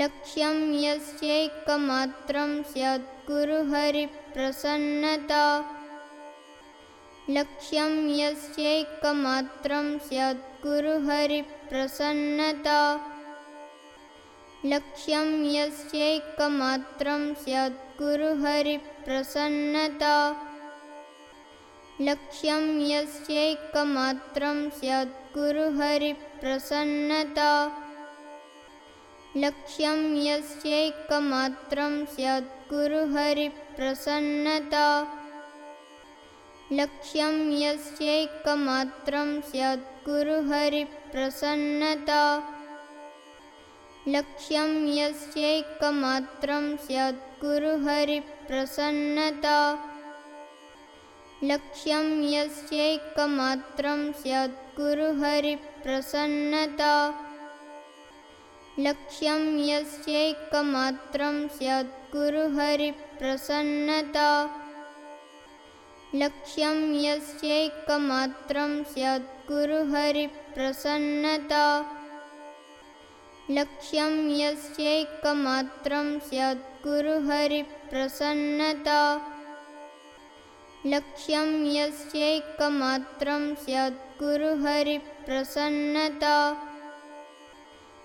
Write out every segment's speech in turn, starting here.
लक्ष्यं यस्यैकमात्रं स्याद्गुरुहरिप्रसन्नता लक्ष्यं यस्यैकमात्रं स्याद्गुरुहरिप्रसन्नता लक्ष्यं यस्यैकमात्रं लक्ष्यं यस्यैकमात्रं स्याद्गुरुहरिप्रसन्नता लक्ष्यं यस्यैकमात्रं स्याद्गुरुहरिप्रसन्नता लक्ष्यं यस्यैकमात्रं स्याद्गुरुहरिप्रसन्नता लक्ष्यं यस्यैकमात्रं स्याद्गुरुहरिप्रसन्नता लक्ष्यं यस्यैकमात्रं स्याद्गुरुहरिप्रसन्नता लक्ष्यं यस्यैकमात्रं स्याद्गुरुहरिप्रसन्नता लक्ष्यं यस्यैकमात्रं यस्यैकमात्रं लक्ष्यं यस्यैकमात्रं स्याद्गुरुहरिप्रसन्नता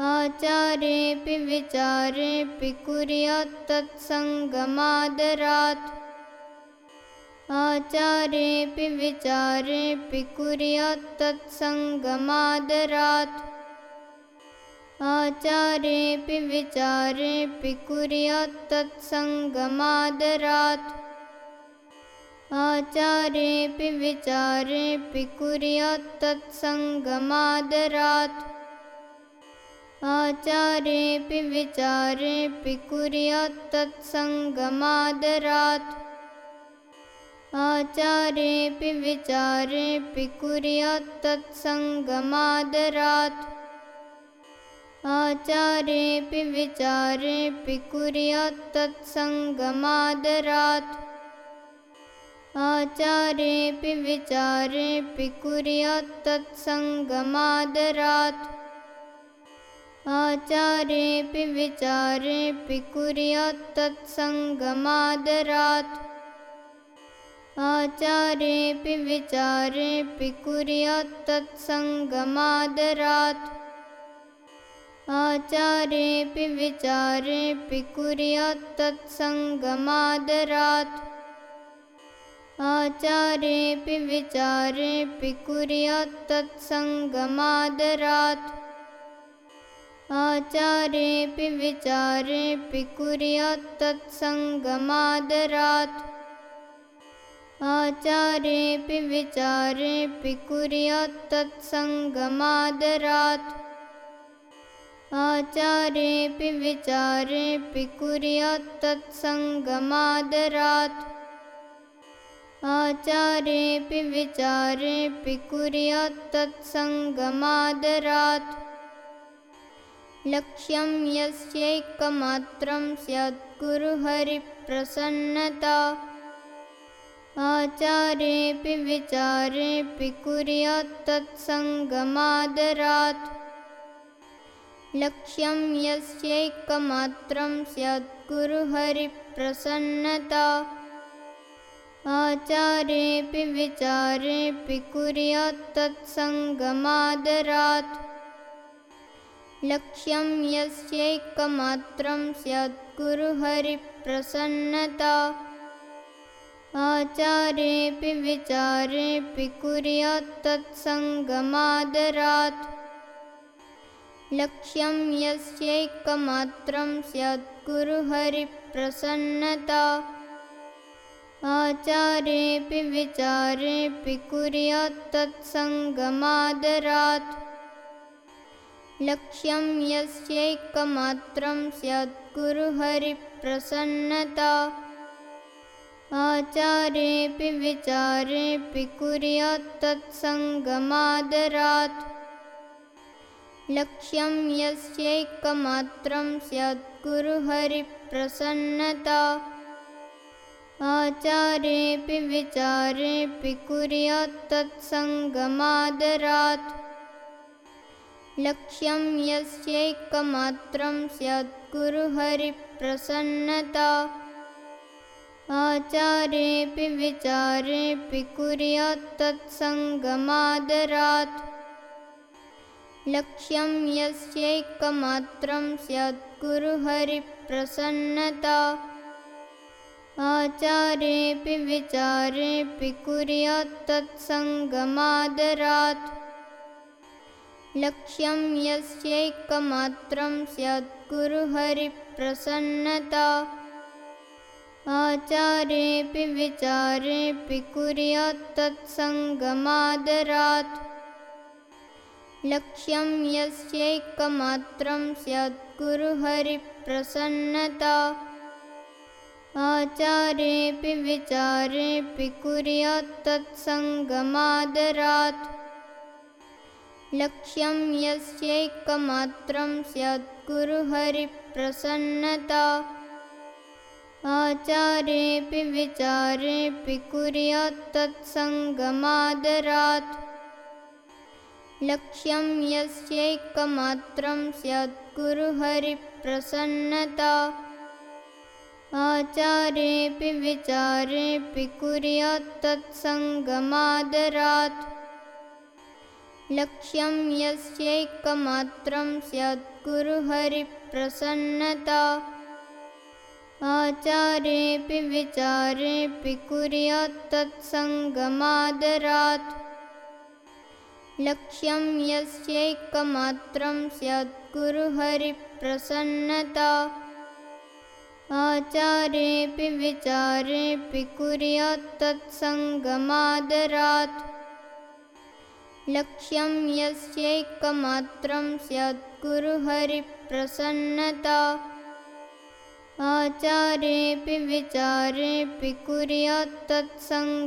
आचारेऽपि विचारेऽपि कुर्यात् तत्सङ्गमादरात्। आचारेऽपि विचारेऽपि कुर्यात् तत्सङ्गमादरात्। आचारेऽपि विचारेऽपि कुर्यात् तत्सङ्गमादरात्। आचारेऽपि विचारेऽपि कुर्यात् तत्सङ्गमादरात् आचारेऽपि विचारेऽपि कुर्यात् तत्सङ्गमादरात् कुर्यात् तत्सङ्गमादरात् आचारेऽपि विचारेऽपि कुर्यात् तत्सङ्गमादरात्। आचारेऽपि विचारेऽपि कुर्यात् तत्सङ्गमादरात्। आचारेऽपि विचारेऽपि कुर्यात् तत्सङ्गमादरात्। आचारेऽपि विचारेऽपि कुर्यात् तत्सङ्गमादरात् लक्ष्यं यस्यैकमात्रं कुर्यात् तत्सङ्गमादरात्। लक्ष्यं यस्यैकमात्रं स्यात्कुरुहरिप्रसन्नता आचारेऽपि विचारेऽपि कुर्यात् तत्सङ्गमादरात् लक्ष्यं यस्यैकमात्रं विचारेऽपि कुर्यात् तत्सङ्गमादरात्। लक्ष्यं यस्यैकमात्रं स्यात्कुरुहरिप्रसन्नता आचारेऽपि विचारेऽपि कुर्यात् तत्सङ्गमादरात् लक्ष्यं यस्यैकमात्रं विचारेऽपि कुर्यात् तत्सङ्गमादरात्। लक्ष्यं यस्यैकमात्रं स्यात्कुरुहरिप्रसन्नता आचारेऽपि विचारेऽपि कुर्यात् तत्सङ्गमादरात् लक्ष्यं यस्यैकमात्रं विचारेऽपि कुर्यात् तत्सङ्गमादरात्। लक्ष्यं यस्यैकमात्रं स्यात्कुरुहरिप्रसन्नता आचारेऽपि विचारेऽपि कुर्यात् तत्सङ्गमादरात् लक्ष्यं यस्यैकमात्रं कुर्यात् तत्सङ्गमादरात्। लक्ष्यं यस्यैकमात्रं स्यात्कुरुहरिप्रसन्नता आचारेऽपि विचारेऽपि कुर्यात् तत्सङ्गमादरात् लक्ष्यं यस्यैकमात्रं विचारेऽपि कुर्यात् तत्सङ्गमादरात्। लक्ष्यं यस्यैकमात्रं स्यात्कुरुहरिप्रसन्नता आचारेऽपि विचारेऽपि कुर्यात् तत्सङ्गमादरात् लक्ष्यं यस्यैकमात्रं कुर्यात् तत्सङ्गमादरात्। लक्ष्यं यस्यैकमात्रं स्यात्कुरुहरिप्रसन्नता आचारेऽपि विचारेऽपि कुर्यात् तत्सङ्गमादरात् लक्ष्यं यस्यैकमात्रं स्यात्कुरुहरिप्रसन्नता आचारेऽपि विचारेऽपि कुर्यात् तत्सङ्गमादरात्